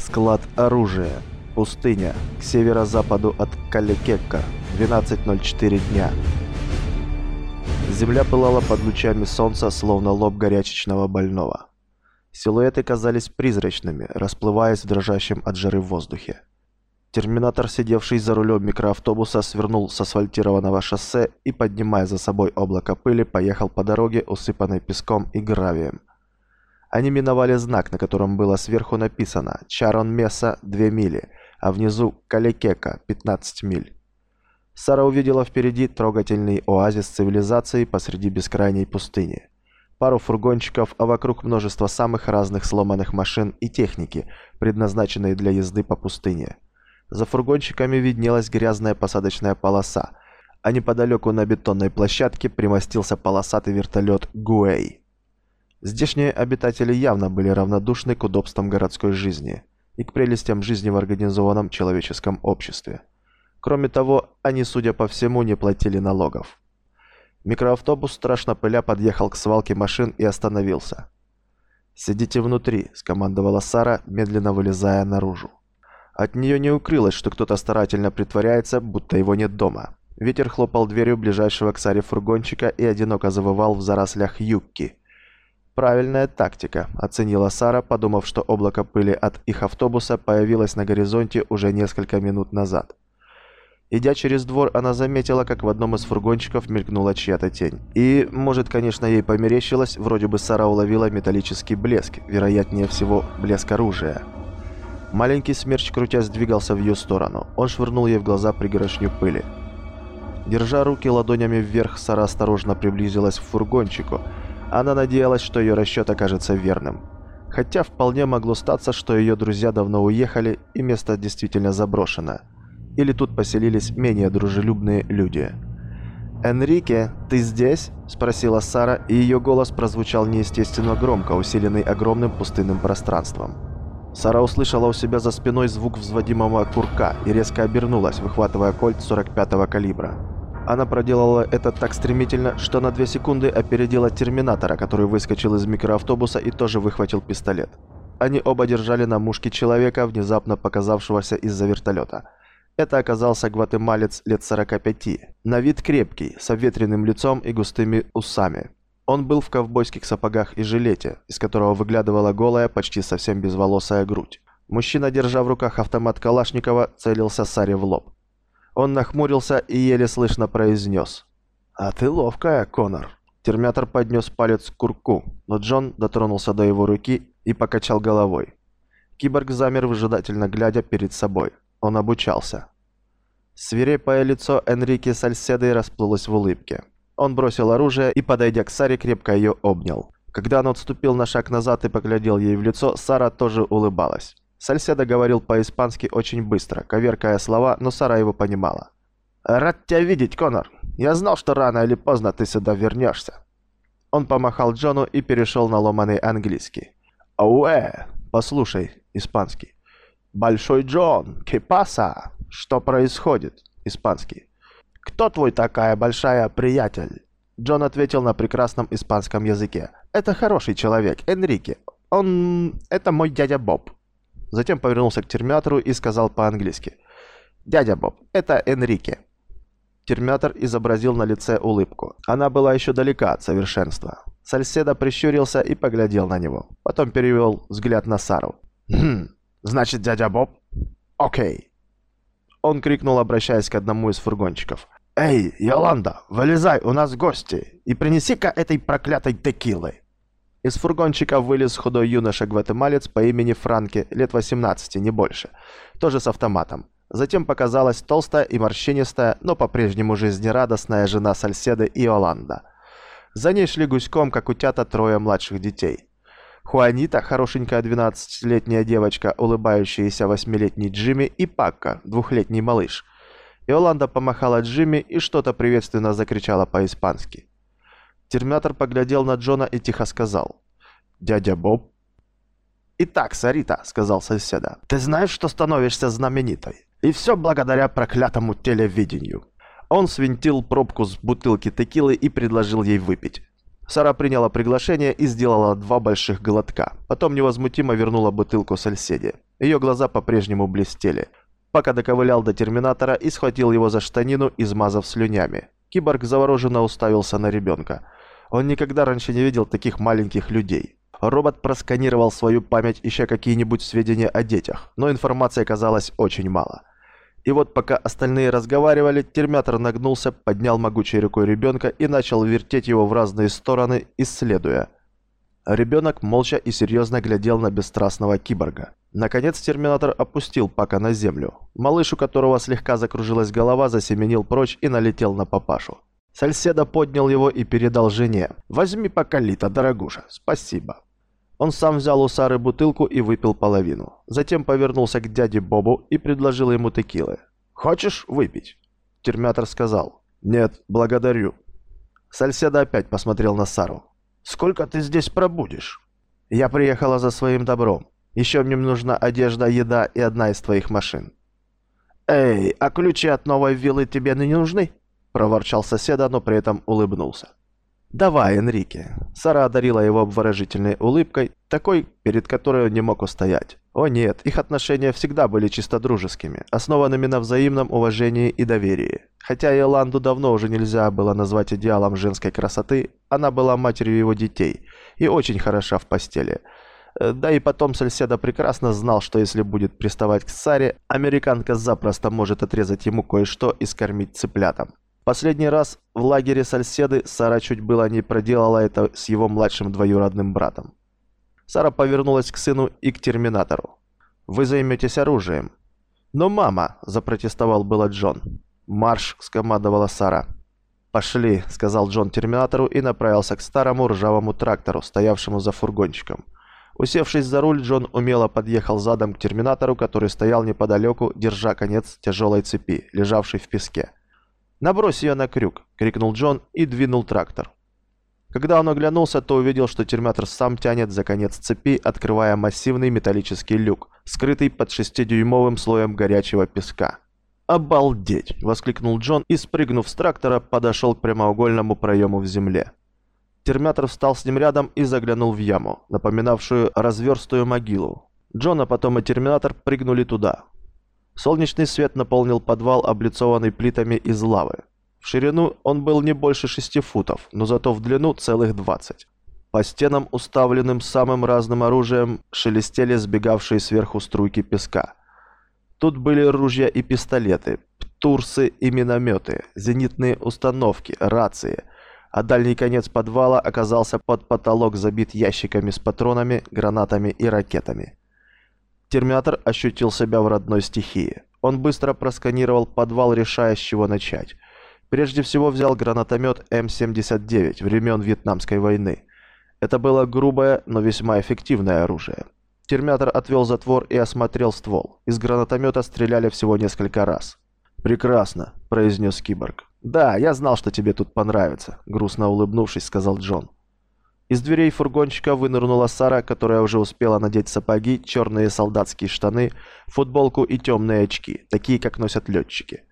Склад оружия. Пустыня. К северо-западу от Калекекка. 12.04 дня. Земля пылала под лучами солнца, словно лоб горячечного больного. Силуэты казались призрачными, расплываясь в дрожащем от жары воздухе. Терминатор, сидевший за рулем микроавтобуса, свернул с асфальтированного шоссе и, поднимая за собой облако пыли, поехал по дороге, усыпанной песком и гравием. Они миновали знак, на котором было сверху написано «Чарон Меса 2 мили», а внизу «Калекека 15 миль». Сара увидела впереди трогательный оазис цивилизации посреди бескрайней пустыни. Пару фургончиков, а вокруг множество самых разных сломанных машин и техники, предназначенной для езды по пустыне. За фургончиками виднелась грязная посадочная полоса, а неподалеку на бетонной площадке примостился полосатый вертолет «Гуэй». Здешние обитатели явно были равнодушны к удобствам городской жизни и к прелестям жизни в организованном человеческом обществе. Кроме того, они, судя по всему, не платили налогов. Микроавтобус, страшно пыля, подъехал к свалке машин и остановился. «Сидите внутри», – скомандовала Сара, медленно вылезая наружу. От нее не укрылось, что кто-то старательно притворяется, будто его нет дома. Ветер хлопал дверью ближайшего к Саре фургончика и одиноко завывал в зарослях юбки. «Правильная тактика», – оценила Сара, подумав, что облако пыли от их автобуса появилось на горизонте уже несколько минут назад. Идя через двор, она заметила, как в одном из фургончиков мелькнула чья-то тень. И, может, конечно, ей померещилось, вроде бы Сара уловила металлический блеск, вероятнее всего, блеск оружия. Маленький смерч, крутясь, двигался в ее сторону. Он швырнул ей в глаза пригоршню пыли. Держа руки ладонями вверх, Сара осторожно приблизилась к фургончику. Она надеялась, что ее расчет окажется верным. Хотя вполне могло статься, что ее друзья давно уехали, и место действительно заброшено. Или тут поселились менее дружелюбные люди. «Энрике, ты здесь?» – спросила Сара, и ее голос прозвучал неестественно громко, усиленный огромным пустынным пространством. Сара услышала у себя за спиной звук взводимого курка и резко обернулась, выхватывая кольт 45-го калибра. Она проделала это так стремительно, что на две секунды опередила Терминатора, который выскочил из микроавтобуса и тоже выхватил пистолет. Они оба держали на мушке человека, внезапно показавшегося из-за вертолета – это оказался гватемалец лет 45, на вид крепкий, с обветренным лицом и густыми усами. Он был в ковбойских сапогах и жилете, из которого выглядывала голая, почти совсем безволосая грудь. Мужчина, держа в руках автомат Калашникова, целился Саре в лоб. Он нахмурился и еле слышно произнес. «А ты ловкая, Конор». Термятор поднес палец к курку, но Джон дотронулся до его руки и покачал головой. Киборг замер выжидательно глядя перед собой. Он обучался. Свирепое лицо Энрике Сальседой расплылось в улыбке. Он бросил оружие и, подойдя к Саре, крепко ее обнял. Когда он отступил на шаг назад и поглядел ей в лицо, Сара тоже улыбалась. Сальседа говорил по-испански очень быстро, коверкая слова, но Сара его понимала. «Рад тебя видеть, Конор. Я знал, что рано или поздно ты сюда вернешься». Он помахал Джону и перешел на ломаный английский. «Ауэ! Послушай, испанский. «Большой Джон, кепаса? Что происходит?» Испанский. «Кто твой такая большая приятель?» Джон ответил на прекрасном испанском языке. «Это хороший человек, Энрике. Он... это мой дядя Боб». Затем повернулся к терминатору и сказал по-английски. «Дядя Боб, это Энрике». Терминатор изобразил на лице улыбку. Она была еще далека от совершенства. Сальседа прищурился и поглядел на него. Потом перевел взгляд на Сару. «Хм, «Значит, дядя Боб?» «Окей». Он крикнул, обращаясь к одному из фургончиков. «Эй, Йоланда, вылезай, у нас гости, и принеси-ка этой проклятой текилы!» Из фургончика вылез худой юноша-гватемалец по имени Франки, лет 18, не больше, тоже с автоматом. Затем показалась толстая и морщинистая, но по-прежнему жизнерадостная жена Сальседы Иоланда. За ней шли гуськом, как утята, трое младших детей. Хуанита, хорошенькая 12-летняя девочка, улыбающаяся восьмилетний Джимми и Пакка, двухлетний малыш. Иоланда помахала Джимми и что-то приветственно закричала по-испански. Терминатор поглядел на Джона и тихо сказал. «Дядя Боб?» «Итак, Сарита», — сказал соседа, — «ты знаешь, что становишься знаменитой? И все благодаря проклятому телевидению». Он свинтил пробку с бутылки текилы и предложил ей выпить. Сара приняла приглашение и сделала два больших глотка. Потом невозмутимо вернула бутылку сальседи. Ее глаза по-прежнему блестели. Пока доковылял до терминатора и схватил его за штанину, измазав слюнями. Киборг завороженно уставился на ребенка. Он никогда раньше не видел таких маленьких людей. Робот просканировал свою память, ища какие-нибудь сведения о детях, но информации оказалось очень мало. И вот пока остальные разговаривали, термятор нагнулся, поднял могучей рукой ребенка и начал вертеть его в разные стороны, исследуя. Ребенок молча и серьезно глядел на бесстрастного киборга. Наконец терминатор опустил Пака на землю. Малыш, у которого слегка закружилась голова, засеменил прочь и налетел на папашу. Сальседа поднял его и передал жене. «Возьми пока Лита, дорогуша, спасибо». Он сам взял у Сары бутылку и выпил половину. Затем повернулся к дяде Бобу и предложил ему текилы. «Хочешь выпить?» Термятор сказал. «Нет, благодарю». Сальседа опять посмотрел на Сару. «Сколько ты здесь пробудешь?» «Я приехала за своим добром. Еще мне нужна одежда, еда и одна из твоих машин». «Эй, а ключи от новой виллы тебе не нужны?» Проворчал соседа, но при этом улыбнулся. «Давай, Энрике». Сара одарила его обворожительной улыбкой, такой, перед которой он не мог устоять. О нет, их отношения всегда были чисто дружескими, основанными на взаимном уважении и доверии. Хотя Иоланду давно уже нельзя было назвать идеалом женской красоты, она была матерью его детей и очень хороша в постели. Э, да и потом Сальседа прекрасно знал, что если будет приставать к Саре, американка запросто может отрезать ему кое-что и скормить цыплятам. Последний раз в лагере Сальседы Сара чуть было не проделала это с его младшим двоюродным братом. Сара повернулась к сыну и к терминатору. «Вы займетесь оружием». «Но мама!» – запротестовал было Джон. «Марш!» – скомандовала Сара. «Пошли!» – сказал Джон терминатору и направился к старому ржавому трактору, стоявшему за фургончиком. Усевшись за руль, Джон умело подъехал задом к терминатору, который стоял неподалеку, держа конец тяжелой цепи, лежавшей в песке. «Набрось ее на крюк!» — крикнул Джон и двинул трактор. Когда он оглянулся, то увидел, что термятор сам тянет за конец цепи, открывая массивный металлический люк, скрытый под шестидюймовым слоем горячего песка. «Обалдеть!» — воскликнул Джон и, спрыгнув с трактора, подошел к прямоугольному проему в земле. Термятор встал с ним рядом и заглянул в яму, напоминавшую разверстую могилу. Джон, а потом и Терминатор прыгнули туда. Солнечный свет наполнил подвал, облицованный плитами из лавы. В ширину он был не больше шести футов, но зато в длину целых двадцать. По стенам, уставленным самым разным оружием, шелестели сбегавшие сверху струйки песка. Тут были ружья и пистолеты, птурсы и минометы, зенитные установки, рации, а дальний конец подвала оказался под потолок забит ящиками с патронами, гранатами и ракетами. Терминатор ощутил себя в родной стихии. Он быстро просканировал подвал, решая, с чего начать. Прежде всего взял гранатомет М-79 времен Вьетнамской войны. Это было грубое, но весьма эффективное оружие. Терминатор отвел затвор и осмотрел ствол. Из гранатомета стреляли всего несколько раз. «Прекрасно», — произнес киборг. «Да, я знал, что тебе тут понравится», — грустно улыбнувшись, сказал Джон. Из дверей фургончика вынырнула Сара, которая уже успела надеть сапоги, черные солдатские штаны, футболку и темные очки, такие, как носят летчики.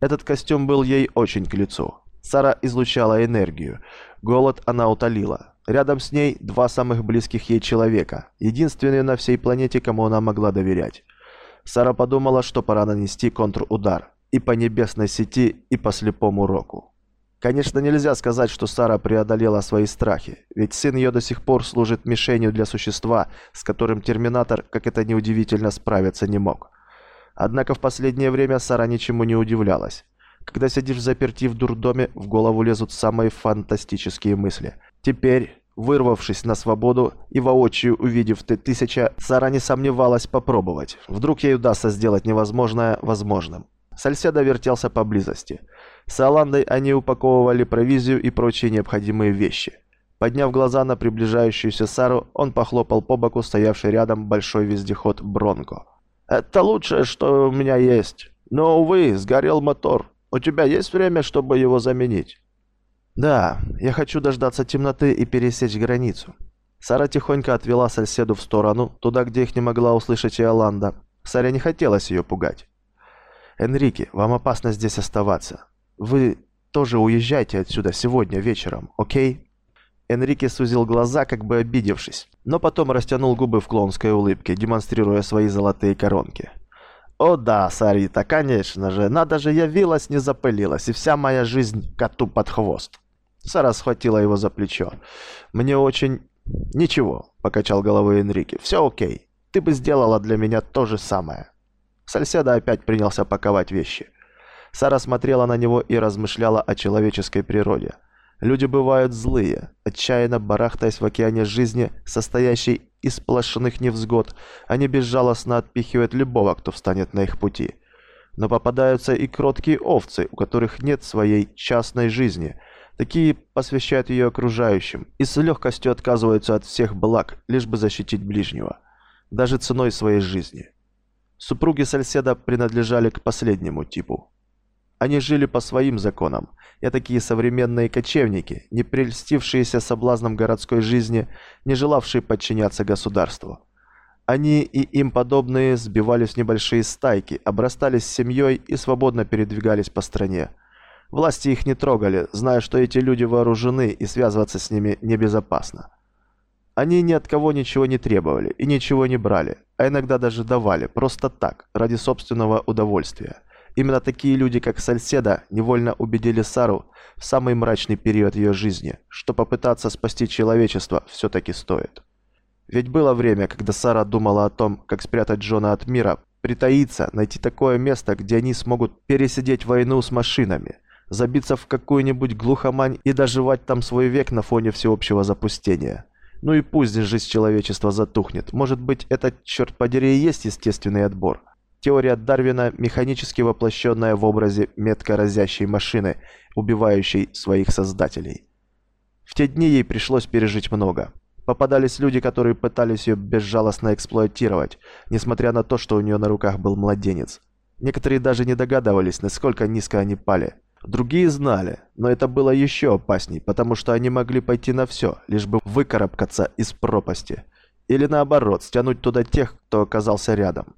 Этот костюм был ей очень к лицу. Сара излучала энергию. Голод она утолила. Рядом с ней два самых близких ей человека, единственные на всей планете, кому она могла доверять. Сара подумала, что пора нанести контрудар. И по небесной сети, и по слепому року. Конечно, нельзя сказать, что Сара преодолела свои страхи, ведь сын ее до сих пор служит мишенью для существа, с которым Терминатор, как это неудивительно, справиться не мог. Однако в последнее время Сара ничему не удивлялась. Когда сидишь заперти в дурдоме, в голову лезут самые фантастические мысли. Теперь, вырвавшись на свободу и воочию увидев Т-1000, Сара не сомневалась попробовать. Вдруг ей удастся сделать невозможное возможным. Сальседа вертелся поблизости – с Аландой они упаковывали провизию и прочие необходимые вещи. Подняв глаза на приближающуюся Сару, он похлопал по боку стоявший рядом большой вездеход «Бронко». «Это лучшее, что у меня есть. Но, увы, сгорел мотор. У тебя есть время, чтобы его заменить?» «Да, я хочу дождаться темноты и пересечь границу». Сара тихонько отвела соседу в сторону, туда, где их не могла услышать Иоланда. Саре не хотелось ее пугать. «Энрике, вам опасно здесь оставаться. Вы тоже уезжайте отсюда сегодня вечером, окей?» Энрике сузил глаза, как бы обидевшись, но потом растянул губы в клоунской улыбке, демонстрируя свои золотые коронки. «О да, Сарита, конечно же, надо же явилась, не запылилась, и вся моя жизнь коту под хвост». Сара схватила его за плечо. «Мне очень...» «Ничего», — покачал головой Энрике, — «все окей. Ты бы сделала для меня то же самое». Сальседа опять принялся паковать вещи. Сара смотрела на него и размышляла о человеческой природе. Люди бывают злые, отчаянно барахтаясь в океане жизни, состоящей из сплошных невзгод, они безжалостно отпихивают любого, кто встанет на их пути. Но попадаются и кроткие овцы, у которых нет своей частной жизни. Такие посвящают ее окружающим и с легкостью отказываются от всех благ, лишь бы защитить ближнего. Даже ценой своей жизни. Супруги Сальседа принадлежали к последнему типу. Они жили по своим законам. Я такие современные кочевники, не прельстившиеся соблазном городской жизни, не желавшие подчиняться государству. Они и им подобные сбивались в небольшие стайки, обрастались семьей и свободно передвигались по стране. Власти их не трогали, зная, что эти люди вооружены и связываться с ними небезопасно. Они ни от кого ничего не требовали и ничего не брали, а иногда даже давали, просто так, ради собственного удовольствия. Именно такие люди, как Сальседа, невольно убедили Сару в самый мрачный период ее жизни, что попытаться спасти человечество все-таки стоит. Ведь было время, когда Сара думала о том, как спрятать Джона от мира, притаиться, найти такое место, где они смогут пересидеть войну с машинами, забиться в какую-нибудь глухомань и доживать там свой век на фоне всеобщего запустения. Ну и пусть жизнь человечества затухнет, может быть, это, черт подери, и есть естественный отбор – Теория Дарвина, механически воплощенная в образе метко разящей машины, убивающей своих создателей. В те дни ей пришлось пережить много. Попадались люди, которые пытались ее безжалостно эксплуатировать, несмотря на то, что у нее на руках был младенец. Некоторые даже не догадывались, насколько низко они пали. Другие знали, но это было еще опасней, потому что они могли пойти на все, лишь бы выкарабкаться из пропасти. Или наоборот, стянуть туда тех, кто оказался рядом.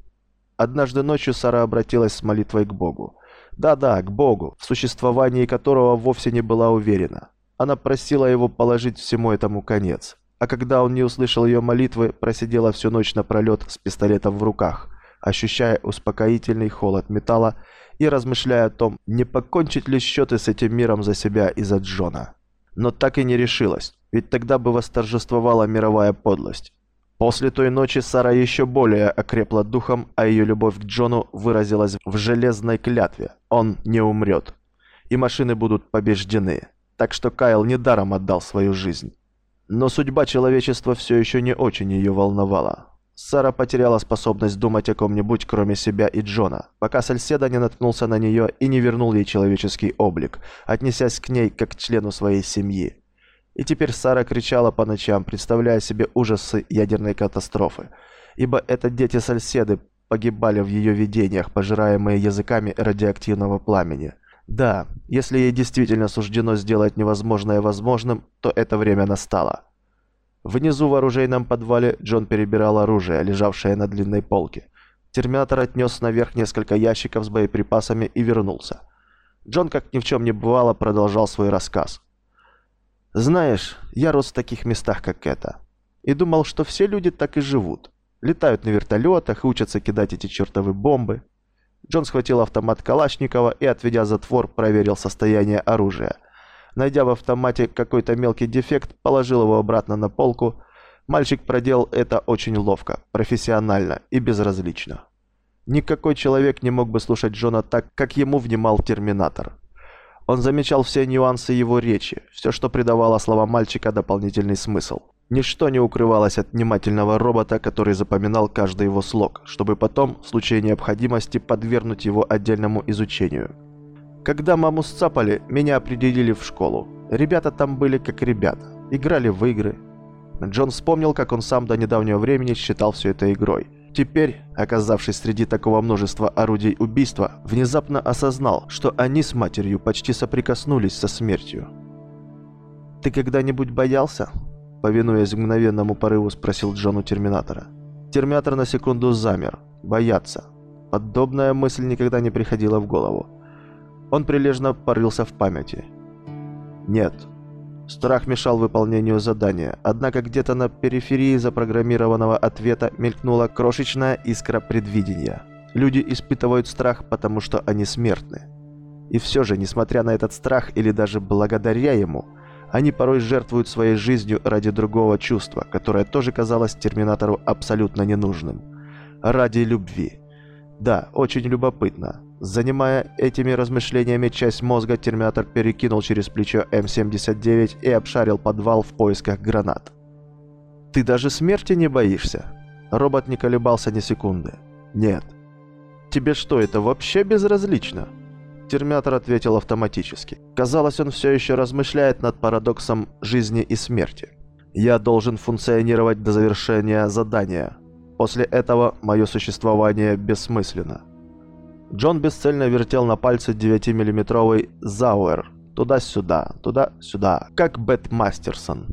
Однажды ночью Сара обратилась с молитвой к Богу. Да-да, к Богу, в существовании которого вовсе не была уверена. Она просила его положить всему этому конец. А когда он не услышал ее молитвы, просидела всю ночь напролет с пистолетом в руках, ощущая успокоительный холод металла и размышляя о том, не покончить ли счеты с этим миром за себя и за Джона. Но так и не решилась, ведь тогда бы восторжествовала мировая подлость. После той ночи Сара еще более окрепла духом, а ее любовь к Джону выразилась в железной клятве. Он не умрет. И машины будут побеждены. Так что Кайл недаром отдал свою жизнь. Но судьба человечества все еще не очень ее волновала. Сара потеряла способность думать о ком-нибудь, кроме себя и Джона, пока Сальседа не наткнулся на нее и не вернул ей человеческий облик, отнесясь к ней как к члену своей семьи. И теперь Сара кричала по ночам, представляя себе ужасы ядерной катастрофы. Ибо это дети-сальседы погибали в ее видениях, пожираемые языками радиоактивного пламени. Да, если ей действительно суждено сделать невозможное возможным, то это время настало. Внизу в оружейном подвале Джон перебирал оружие, лежавшее на длинной полке. Терминатор отнес наверх несколько ящиков с боеприпасами и вернулся. Джон, как ни в чем не бывало, продолжал свой рассказ. Знаешь, я рос в таких местах, как это. И думал, что все люди так и живут. Летают на вертолетах учатся кидать эти чертовы бомбы. Джон схватил автомат Калашникова и, отведя затвор, проверил состояние оружия. Найдя в автомате какой-то мелкий дефект, положил его обратно на полку. Мальчик проделал это очень ловко, профессионально и безразлично. Никакой человек не мог бы слушать Джона так, как ему внимал Терминатор. Он замечал все нюансы его речи, все, что придавало словам мальчика дополнительный смысл. Ничто не укрывалось от внимательного робота, который запоминал каждый его слог, чтобы потом, в случае необходимости, подвергнуть его отдельному изучению. Когда маму сцапали, меня определили в школу. Ребята там были как ребята, играли в игры. Джон вспомнил, как он сам до недавнего времени считал все это игрой. Теперь, оказавшись среди такого множества орудий убийства, внезапно осознал, что они с матерью почти соприкоснулись со смертью. «Ты когда-нибудь боялся?» Повинуясь мгновенному порыву, спросил Джон у Терминатора. Терминатор на секунду замер. Бояться. Подобная мысль никогда не приходила в голову. Он прилежно порылся в памяти. «Нет». Страх мешал выполнению задания, однако где-то на периферии запрограммированного ответа мелькнула крошечная искра предвидения. Люди испытывают страх, потому что они смертны. И все же, несмотря на этот страх или даже благодаря ему, они порой жертвуют своей жизнью ради другого чувства, которое тоже казалось Терминатору абсолютно ненужным. Ради любви. Да, очень любопытно. Занимая этими размышлениями часть мозга, Терминатор перекинул через плечо М-79 и обшарил подвал в поисках гранат. «Ты даже смерти не боишься?» Робот не колебался ни секунды. «Нет». «Тебе что, это вообще безразлично?» Терминатор ответил автоматически. Казалось, он все еще размышляет над парадоксом жизни и смерти. «Я должен функционировать до завершения задания. После этого мое существование бессмысленно». Джон бесцельно вертел на пальце 9-миллиметровый Зауэр. Туда-сюда, туда-сюда, как Бет Мастерсон.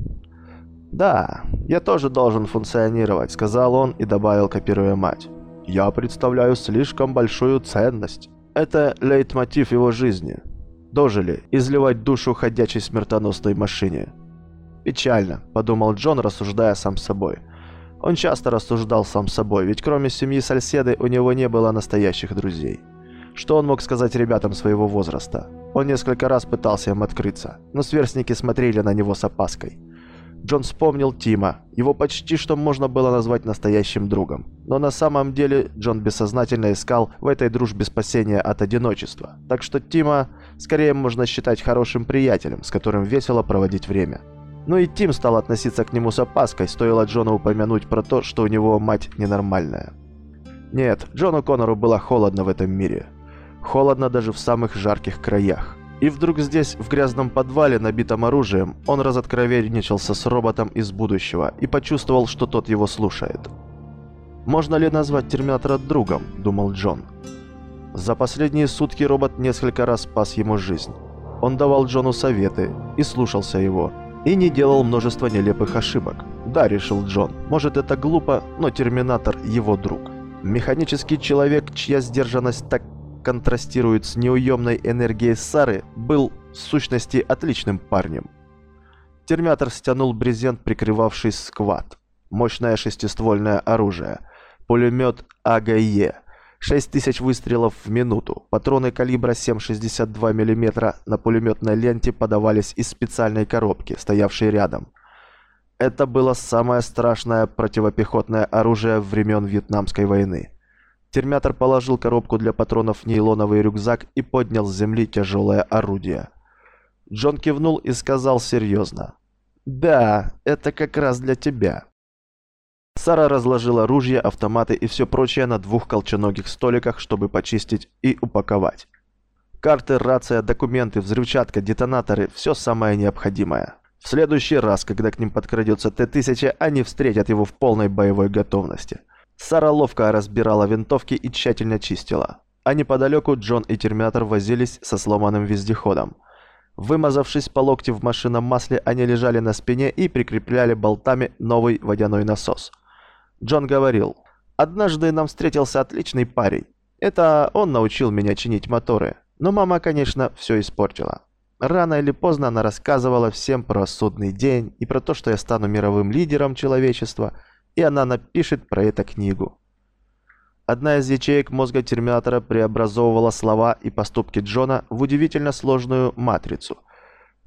«Да, я тоже должен функционировать», — сказал он и добавил, копируя мать. «Я представляю слишком большую ценность. Это лейтмотив его жизни. Дожили, изливать душу ходячей смертоносной машине». «Печально», — подумал Джон, рассуждая сам с собой. Он часто рассуждал сам с собой, ведь кроме семьи Сальседы у него не было настоящих друзей. Что он мог сказать ребятам своего возраста? Он несколько раз пытался им открыться, но сверстники смотрели на него с опаской. Джон вспомнил Тима. Его почти что можно было назвать настоящим другом. Но на самом деле Джон бессознательно искал в этой дружбе спасения от одиночества. Так что Тима скорее можно считать хорошим приятелем, с которым весело проводить время. Но и Тим стал относиться к нему с опаской, стоило Джону упомянуть про то, что у него мать ненормальная. Нет, Джону Коннору было холодно в этом мире. Холодно даже в самых жарких краях. И вдруг здесь, в грязном подвале, набитом оружием, он разоткровенничался с роботом из будущего и почувствовал, что тот его слушает. «Можно ли назвать Терминатора другом?» – думал Джон. За последние сутки робот несколько раз спас ему жизнь. Он давал Джону советы и слушался его – и не делал множество нелепых ошибок. Да, решил Джон, может это глупо, но Терминатор его друг. Механический человек, чья сдержанность так контрастирует с неуемной энергией Сары, был в сущности отличным парнем. Терминатор стянул брезент, прикрывавший сквад. Мощное шестиствольное оружие. Пулемет АГЕ 6000 выстрелов в минуту. Патроны калибра 7,62 мм на пулеметной ленте подавались из специальной коробки, стоявшей рядом. Это было самое страшное противопехотное оружие времен Вьетнамской войны. Термятор положил коробку для патронов в нейлоновый рюкзак и поднял с земли тяжелое орудие. Джон кивнул и сказал серьезно. «Да, это как раз для тебя». Сара разложила ружья, автоматы и все прочее на двух колченогих столиках, чтобы почистить и упаковать. Карты, рация, документы, взрывчатка, детонаторы – все самое необходимое. В следующий раз, когда к ним подкрадется Т-1000, они встретят его в полной боевой готовности. Сара ловко разбирала винтовки и тщательно чистила. А неподалеку Джон и Терминатор возились со сломанным вездеходом. Вымазавшись по локти в машинном масле, они лежали на спине и прикрепляли болтами новый водяной насос – Джон говорил, «Однажды нам встретился отличный парень. Это он научил меня чинить моторы. Но мама, конечно, все испортила. Рано или поздно она рассказывала всем про судный день и про то, что я стану мировым лидером человечества, и она напишет про это книгу. Одна из ячеек мозга Терминатора преобразовывала слова и поступки Джона в удивительно сложную матрицу.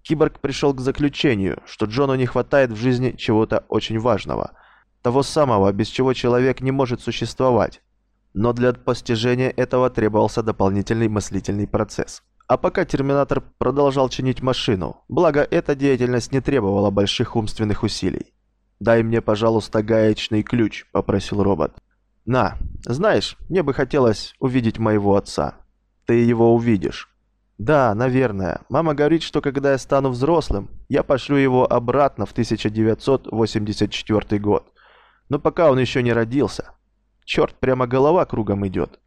Киборг пришел к заключению, что Джону не хватает в жизни чего-то очень важного – того самого, без чего человек не может существовать. Но для постижения этого требовался дополнительный мыслительный процесс. А пока Терминатор продолжал чинить машину, благо эта деятельность не требовала больших умственных усилий. «Дай мне, пожалуйста, гаечный ключ», — попросил робот. «На, знаешь, мне бы хотелось увидеть моего отца. Ты его увидишь». «Да, наверное. Мама говорит, что когда я стану взрослым, я пошлю его обратно в 1984 год. Но пока он еще не родился. Черт, прямо голова кругом идет.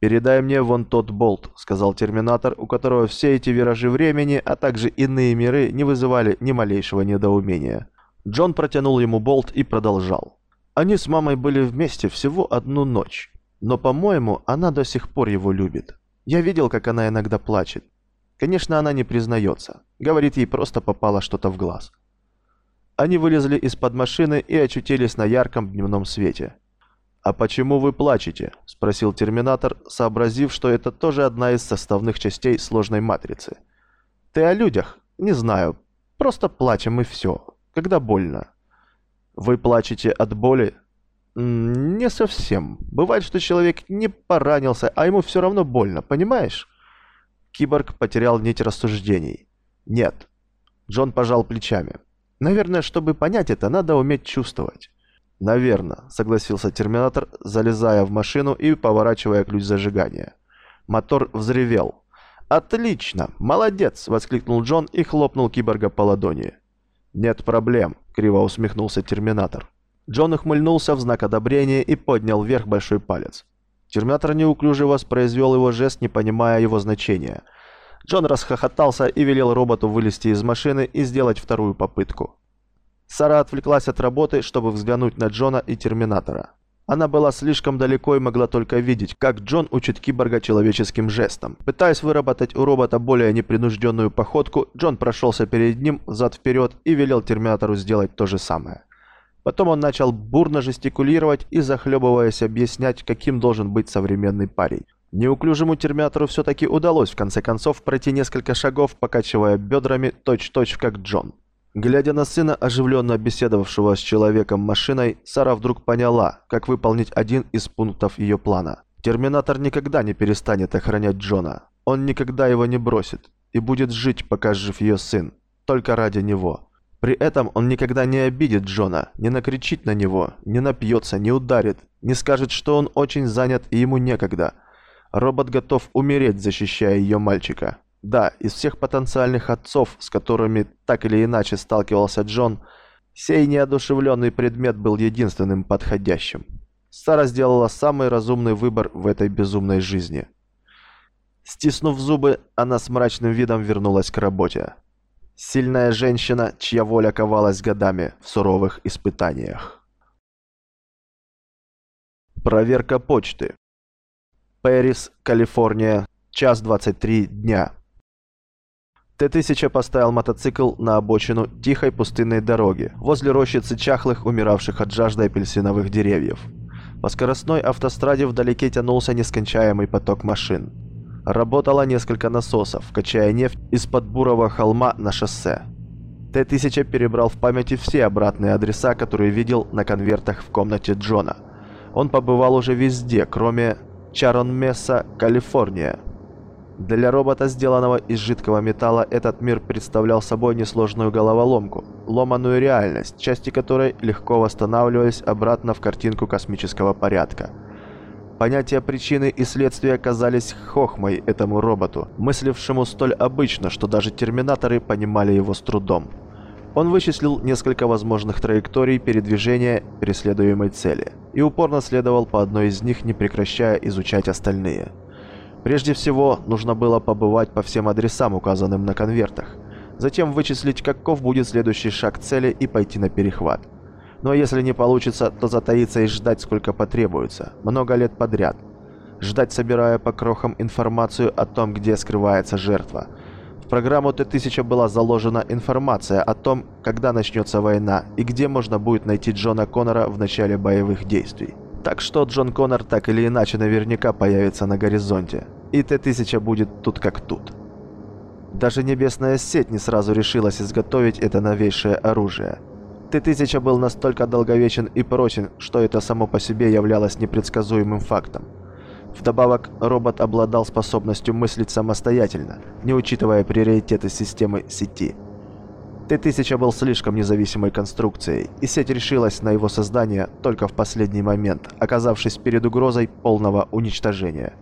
«Передай мне вон тот болт», — сказал Терминатор, у которого все эти виражи времени, а также иные миры не вызывали ни малейшего недоумения. Джон протянул ему болт и продолжал. Они с мамой были вместе всего одну ночь. Но, по-моему, она до сих пор его любит. Я видел, как она иногда плачет. Конечно, она не признается. Говорит, ей просто попало что-то в глаз. Они вылезли из-под машины и очутились на ярком дневном свете. «А почему вы плачете?» – спросил Терминатор, сообразив, что это тоже одна из составных частей сложной матрицы. «Ты о людях? Не знаю. Просто плачем и все. Когда больно». «Вы плачете от боли?» «Не совсем. Бывает, что человек не поранился, а ему все равно больно, понимаешь?» Киборг потерял нить рассуждений. «Нет». Джон пожал плечами. «Наверное, чтобы понять это, надо уметь чувствовать». «Наверно», — согласился Терминатор, залезая в машину и поворачивая ключ зажигания. Мотор взревел. «Отлично! Молодец!» — воскликнул Джон и хлопнул киборга по ладони. «Нет проблем», — криво усмехнулся Терминатор. Джон ухмыльнулся в знак одобрения и поднял вверх большой палец. Терминатор неуклюже воспроизвел его жест, не понимая его значения. Джон расхохотался и велел роботу вылезти из машины и сделать вторую попытку. Сара отвлеклась от работы, чтобы взглянуть на Джона и Терминатора. Она была слишком далеко и могла только видеть, как Джон учит киборга человеческим жестом. Пытаясь выработать у робота более непринужденную походку, Джон прошелся перед ним взад-вперед и велел Терминатору сделать то же самое. Потом он начал бурно жестикулировать и, захлебываясь, объяснять, каким должен быть современный парень. Неуклюжему терминатору все-таки удалось в конце концов пройти несколько шагов, покачивая бедрами точь-точь как Джон. Глядя на сына, оживленно беседовавшего с человеком-машиной, Сара вдруг поняла, как выполнить один из пунктов ее плана. Терминатор никогда не перестанет охранять Джона. Он никогда его не бросит и будет жить, пока жив ее сын, только ради него. При этом он никогда не обидит Джона, не накричит на него, не напьется, не ударит, не скажет, что он очень занят и ему некогда. Робот готов умереть, защищая ее мальчика. Да, из всех потенциальных отцов, с которыми так или иначе сталкивался Джон, сей неодушевленный предмет был единственным подходящим. Сара сделала самый разумный выбор в этой безумной жизни. Стиснув зубы, она с мрачным видом вернулась к работе. Сильная женщина, чья воля ковалась годами в суровых испытаниях. Проверка почты. Пэрис, Калифорния, час 23 дня. Т-1000 поставил мотоцикл на обочину тихой пустынной дороги, возле рощицы чахлых, умиравших от жажды апельсиновых деревьев. По скоростной автостраде вдалеке тянулся нескончаемый поток машин. Работало несколько насосов, качая нефть из-под бурого холма на шоссе. Т-1000 перебрал в памяти все обратные адреса, которые видел на конвертах в комнате Джона. Он побывал уже везде, кроме Чаронмесса, Калифорния, для робота, сделанного из жидкого металла, этот мир представлял собой несложную головоломку, ломаную реальность, части которой легко восстанавливались обратно в картинку космического порядка. Понятия причины и следствия казались хохмой этому роботу, мыслившему столь обычно, что даже терминаторы понимали его с трудом. Он вычислил несколько возможных траекторий передвижения преследуемой цели и упорно следовал по одной из них, не прекращая изучать остальные – Прежде всего, нужно было побывать по всем адресам, указанным на конвертах. Затем вычислить, каков будет следующий шаг цели и пойти на перехват. Но если не получится, то затаиться и ждать, сколько потребуется. Много лет подряд. Ждать, собирая по крохам информацию о том, где скрывается жертва. Программу Т-1000 была заложена информация о том, когда начнется война и где можно будет найти Джона Коннора в начале боевых действий. Так что Джон Коннор так или иначе наверняка появится на горизонте. И Т-1000 будет тут как тут. Даже Небесная Сеть не сразу решилась изготовить это новейшее оружие. Т-1000 был настолько долговечен и прочен, что это само по себе являлось непредсказуемым фактом. Вдобавок, робот обладал способностью мыслить самостоятельно, не учитывая приоритеты системы сети – Т-1000 был слишком независимой конструкцией, и сеть решилась на его создание только в последний момент, оказавшись перед угрозой полного уничтожения.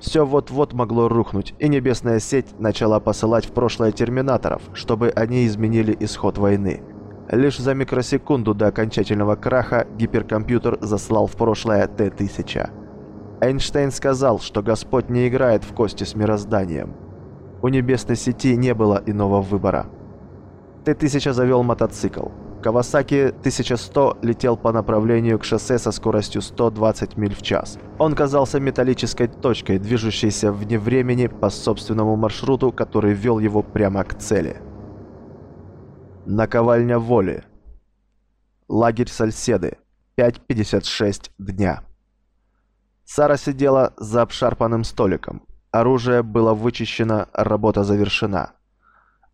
Все вот-вот могло рухнуть, и небесная сеть начала посылать в прошлое терминаторов, чтобы они изменили исход войны. Лишь за микросекунду до окончательного краха гиперкомпьютер заслал в прошлое Т-1000. Эйнштейн сказал, что Господь не играет в кости с мирозданием. У небесной сети не было иного выбора. Т-1000 завел мотоцикл. Кавасаки 1100 летел по направлению к шоссе со скоростью 120 миль в час. Он казался металлической точкой, движущейся вне времени по собственному маршруту, который вел его прямо к цели. Наковальня воли. Лагерь Сальседы. 5.56 дня. Сара сидела за обшарпанным столиком. Оружие было вычищено, работа завершена.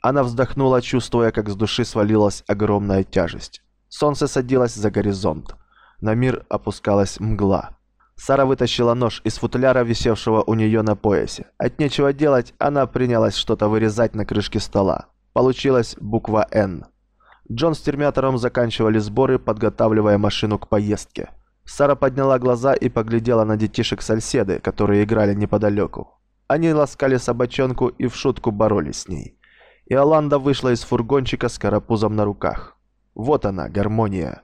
Она вздохнула, чувствуя, как с души свалилась огромная тяжесть. Солнце садилось за горизонт. На мир опускалась мгла. Сара вытащила нож из футляра, висевшего у нее на поясе. От нечего делать, она принялась что-то вырезать на крышке стола. Получилась буква «Н». Джон с терминатором заканчивали сборы, подготавливая машину к поездке. Сара подняла глаза и поглядела на детишек Сальседы, которые играли неподалеку. Они ласкали собачонку и в шутку боролись с ней. И Оланда вышла из фургончика с карапузом на руках. Вот она, гармония.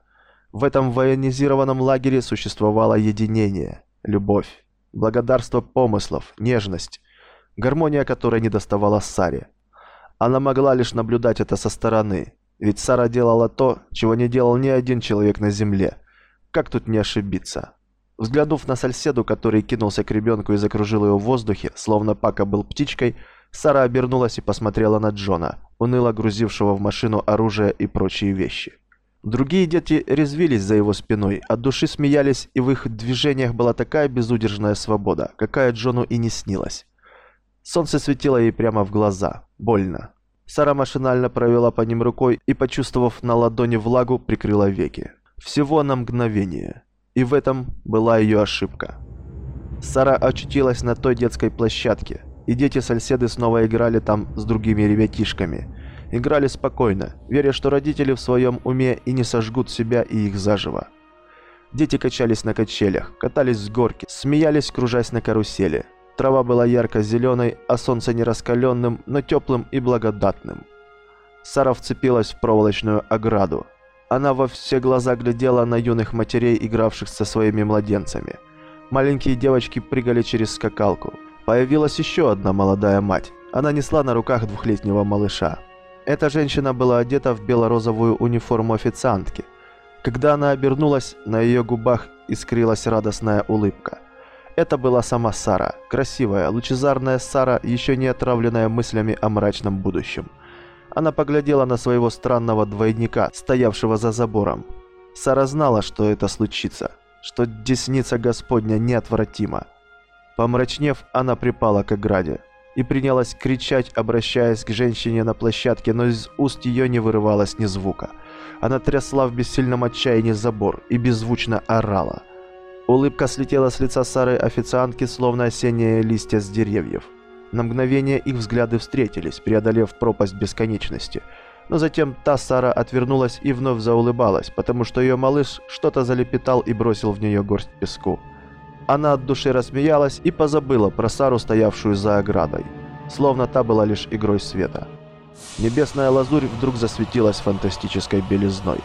В этом военизированном лагере существовало единение, любовь, благодарство помыслов, нежность, гармония которой не доставала Саре. Она могла лишь наблюдать это со стороны, ведь Сара делала то, чего не делал ни один человек на земле. Как тут не ошибиться? Взглянув на соседу, который кинулся к ребенку и закружил ее в воздухе, словно Пака был птичкой, Сара обернулась и посмотрела на Джона, уныло грузившего в машину оружие и прочие вещи. Другие дети резвились за его спиной, от души смеялись, и в их движениях была такая безудержная свобода, какая Джону и не снилась. Солнце светило ей прямо в глаза. Больно. Сара машинально провела по ним рукой и, почувствовав на ладони влагу, прикрыла веки. Всего на мгновение. И в этом была ее ошибка. Сара очутилась на той детской площадке, и дети-соседы снова играли там с другими ребятишками – играли спокойно, веря, что родители в своем уме и не сожгут себя и их заживо. Дети качались на качелях, катались с горки, смеялись, кружась на карусели. Трава была ярко-зеленой, а солнце не раскаленным, но теплым и благодатным. Сара вцепилась в проволочную ограду. Она во все глаза глядела на юных матерей, игравших со своими младенцами. Маленькие девочки прыгали через скакалку. Появилась еще одна молодая мать. Она несла на руках двухлетнего малыша. Эта женщина была одета в бело-розовую униформу официантки. Когда она обернулась, на ее губах искрилась радостная улыбка. Это была сама Сара, красивая, лучезарная Сара, еще не отравленная мыслями о мрачном будущем. Она поглядела на своего странного двойника, стоявшего за забором. Сара знала, что это случится, что десница Господня неотвратима. Помрачнев, она припала к ограде и принялась кричать, обращаясь к женщине на площадке, но из уст ее не вырывалось ни звука. Она трясла в бессильном отчаянии забор и беззвучно орала. Улыбка слетела с лица Сары официантки, словно осенние листья с деревьев. На мгновение их взгляды встретились, преодолев пропасть бесконечности. Но затем та Сара отвернулась и вновь заулыбалась, потому что ее малыш что-то залепетал и бросил в нее горсть песку. Она от души рассмеялась и позабыла про Сару, стоявшую за оградой, словно та была лишь игрой света. Небесная лазурь вдруг засветилась фантастической белизной.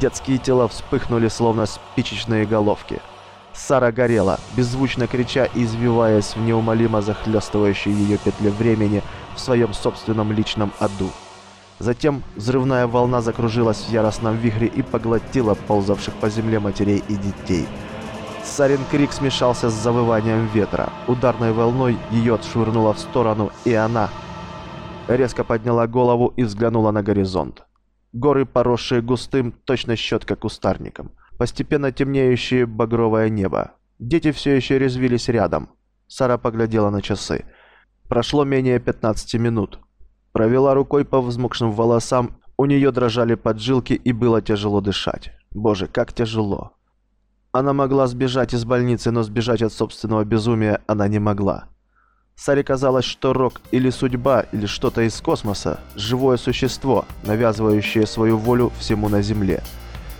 Детские тела вспыхнули, словно спичечные головки. Сара горела, беззвучно крича и извиваясь в неумолимо захлестывающей ее петле времени в своем собственном личном аду. Затем взрывная волна закружилась в яростном вихре и поглотила ползавших по земле матерей и детей – Сарин крик смешался с завыванием ветра. Ударной волной ее отшвырнуло в сторону, и она резко подняла голову и взглянула на горизонт. Горы, поросшие густым, точно щетка кустарником. Постепенно темнеющее багровое небо. Дети все еще резвились рядом. Сара поглядела на часы. Прошло менее 15 минут. Провела рукой по взмокшим волосам, у нее дрожали поджилки и было тяжело дышать. Боже, как тяжело. Она могла сбежать из больницы, но сбежать от собственного безумия она не могла. Саре казалось, что Рок или судьба, или что-то из космоса – живое существо, навязывающее свою волю всему на Земле.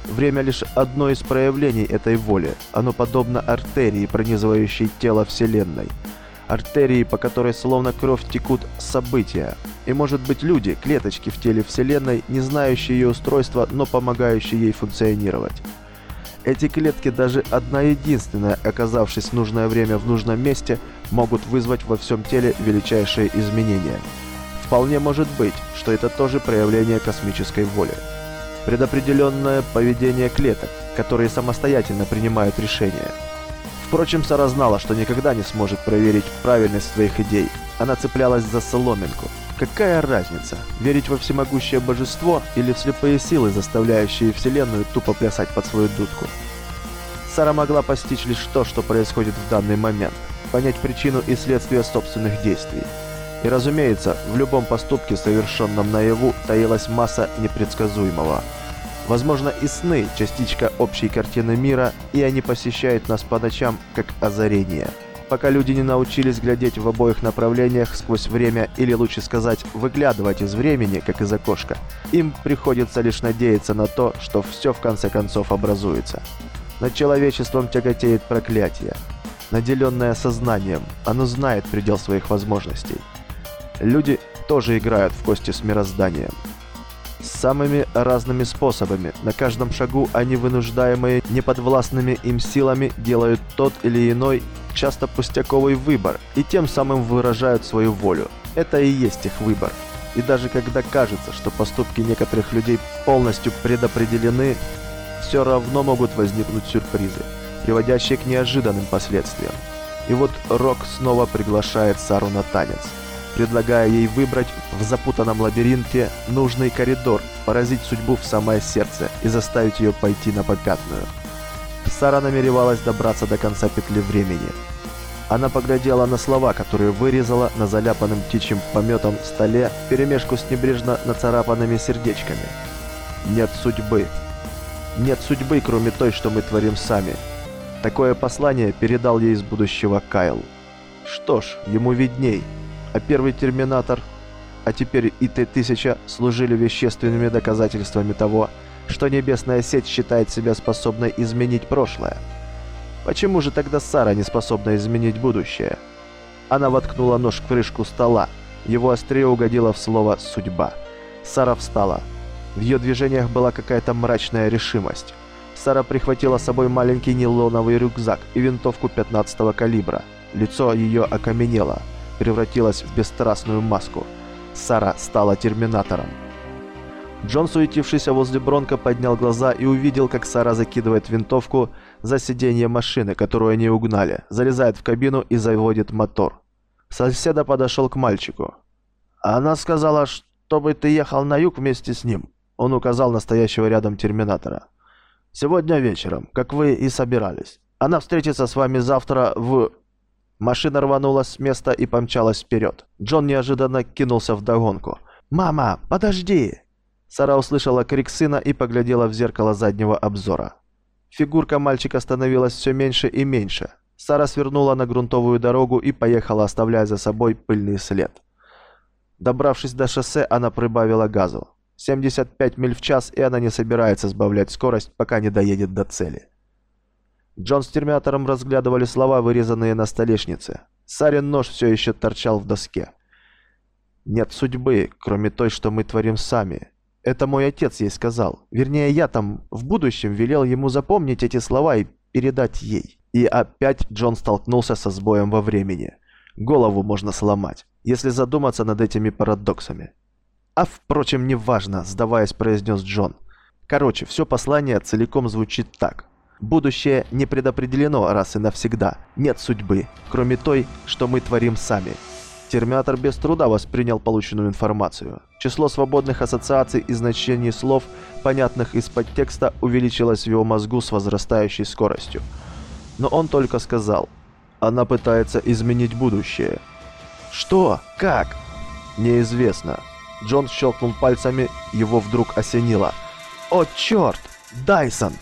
Время лишь одно из проявлений этой воли. Оно подобно артерии, пронизывающей тело Вселенной. Артерии, по которой словно кровь текут события. И может быть люди, клеточки в теле Вселенной, не знающие ее устройства, но помогающие ей функционировать. Эти клетки, даже одна единственная, оказавшись в нужное время в нужном месте, могут вызвать во всем теле величайшие изменения. Вполне может быть, что это тоже проявление космической воли. Предопределенное поведение клеток, которые самостоятельно принимают решения. Впрочем, Сара знала, что никогда не сможет проверить правильность своих идей. Она цеплялась за соломинку. какая разница, верить во всемогущее божество или в слепые силы, заставляющие Вселенную тупо плясать под свою дудку? Сара могла постичь лишь то, что происходит в данный момент, понять причину и следствие собственных действий. И разумеется, в любом поступке, совершенном наяву, таилась масса непредсказуемого. Возможно, и сны – частичка общей картины мира, и они посещают нас по ночам, как озарение. Пока люди не научились глядеть в обоих направлениях сквозь время, или лучше сказать, выглядывать из времени, как из окошка, им приходится лишь надеяться на то, что все в конце концов образуется. Над человечеством тяготеет проклятие. Наделенное сознанием, оно знает предел своих возможностей. Люди тоже играют в кости с мирозданием. Самыми разными способами, на каждом шагу они, вынуждаемые неподвластными им силами, делают тот или иной, часто пустяковый выбор, и тем самым выражают свою волю. Это и есть их выбор. И даже когда кажется, что поступки некоторых людей полностью предопределены, все равно могут возникнуть сюрпризы, приводящие к неожиданным последствиям. И вот Рок снова приглашает Сару на танец предлагая ей выбрать в запутанном лабиринте нужный коридор, поразить судьбу в самое сердце и заставить ее пойти на попятную. Сара намеревалась добраться до конца петли времени. Она поглядела на слова, которые вырезала на заляпанном птичьим пометом столе перемешку с небрежно нацарапанными сердечками. «Нет судьбы. Нет судьбы, кроме той, что мы творим сами». Такое послание передал ей из будущего Кайл. Что ж, ему видней а первый Терминатор, а теперь и Т-1000 служили вещественными доказательствами того, что Небесная Сеть считает себя способной изменить прошлое. Почему же тогда Сара не способна изменить будущее? Она воткнула нож в крышку стола. Его острие угодило в слово «судьба». Сара встала. В ее движениях была какая-то мрачная решимость. Сара прихватила с собой маленький нейлоновый рюкзак и винтовку 15-го калибра. Лицо ее окаменело превратилась в бесстрастную маску. Сара стала терминатором. Джон, суетившийся возле Бронка, поднял глаза и увидел, как Сара закидывает винтовку за сиденье машины, которую они угнали, залезает в кабину и заводит мотор. Соседа подошел к мальчику. «Она сказала, чтобы ты ехал на юг вместе с ним», он указал настоящего рядом терминатора. «Сегодня вечером, как вы и собирались. Она встретится с вами завтра в Машина рванула с места и помчалась вперед. Джон неожиданно кинулся в догонку. «Мама, подожди!» Сара услышала крик сына и поглядела в зеркало заднего обзора. Фигурка мальчика становилась все меньше и меньше. Сара свернула на грунтовую дорогу и поехала, оставляя за собой пыльный след. Добравшись до шоссе, она прибавила газу. 75 миль в час, и она не собирается сбавлять скорость, пока не доедет до цели. Джон с терминатором разглядывали слова, вырезанные на столешнице. Сарин нож все еще торчал в доске. «Нет судьбы, кроме той, что мы творим сами. Это мой отец ей сказал. Вернее, я там в будущем велел ему запомнить эти слова и передать ей». И опять Джон столкнулся со сбоем во времени. Голову можно сломать, если задуматься над этими парадоксами. «А впрочем, неважно», — сдаваясь, произнес Джон. Короче, все послание целиком звучит так. Будущее не предопределено раз и навсегда. Нет судьбы, кроме той, что мы творим сами. Терминатор без труда воспринял полученную информацию. Число свободных ассоциаций и значений слов, понятных из-под текста, увеличилось в его мозгу с возрастающей скоростью. Но он только сказал, она пытается изменить будущее. Что? Как? Неизвестно. Джон щелкнул пальцами, его вдруг осенило. О, черт! Дайсон!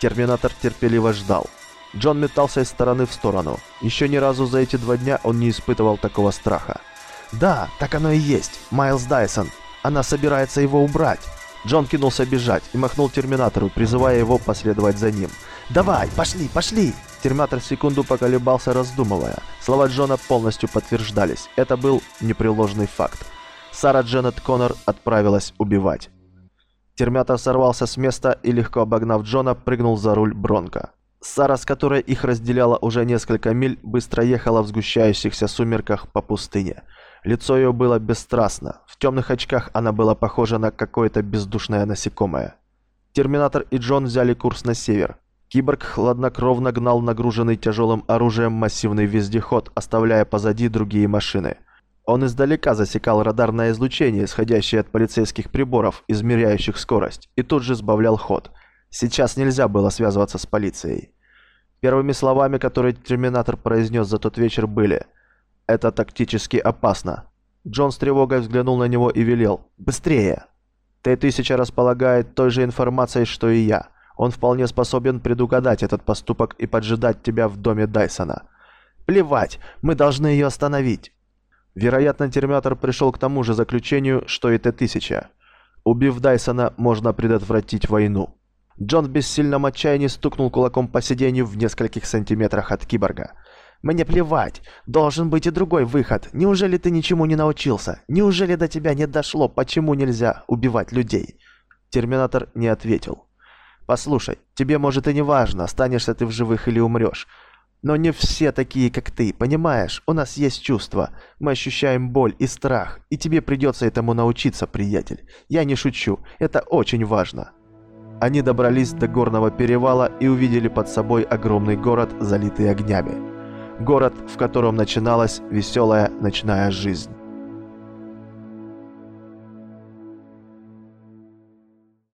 Терминатор терпеливо ждал. Джон метался из стороны в сторону. Еще ни разу за эти два дня он не испытывал такого страха. «Да, так оно и есть. Майлз Дайсон. Она собирается его убрать». Джон кинулся бежать и махнул Терминатору, призывая его последовать за ним. «Давай, пошли, пошли!» Терминатор секунду поколебался, раздумывая. Слова Джона полностью подтверждались. Это был непреложный факт. Сара Дженнет Коннор отправилась убивать. Термятор сорвался с места и, легко обогнав Джона, прыгнул за руль Бронко. Сара, с которой их разделяло уже несколько миль, быстро ехала в сгущающихся сумерках по пустыне. Лицо ее было бесстрастно. В темных очках она была похожа на какое-то бездушное насекомое. Терминатор и Джон взяли курс на север. Киборг хладнокровно гнал нагруженный тяжелым оружием массивный вездеход, оставляя позади другие машины. Он издалека засекал радарное излучение, исходящее от полицейских приборов, измеряющих скорость, и тут же сбавлял ход. Сейчас нельзя было связываться с полицией. Первыми словами, которые Терминатор произнес за тот вечер, были «Это тактически опасно». Джон с тревогой взглянул на него и велел «Быстрее!». Т-1000 располагает той же информацией, что и я. Он вполне способен предугадать этот поступок и поджидать тебя в доме Дайсона. Плевать, мы должны ее остановить. Вероятно, Терминатор пришел к тому же заключению, что и Т-1000. Убив Дайсона, можно предотвратить войну. Джон в бессильном отчаянии стукнул кулаком по сиденью в нескольких сантиметрах от киборга. «Мне плевать. Должен быть и другой выход. Неужели ты ничему не научился? Неужели до тебя не дошло, почему нельзя убивать людей?» Терминатор не ответил. «Послушай, тебе, может, и не важно, останешься ты в живых или умрешь. Но не все такие, как ты, понимаешь? У нас есть чувства. Мы ощущаем боль и страх, и тебе придется этому научиться, приятель. Я не шучу, это очень важно. Они добрались до горного перевала и увидели под собой огромный город, залитый огнями. Город, в котором начиналась веселая ночная жизнь.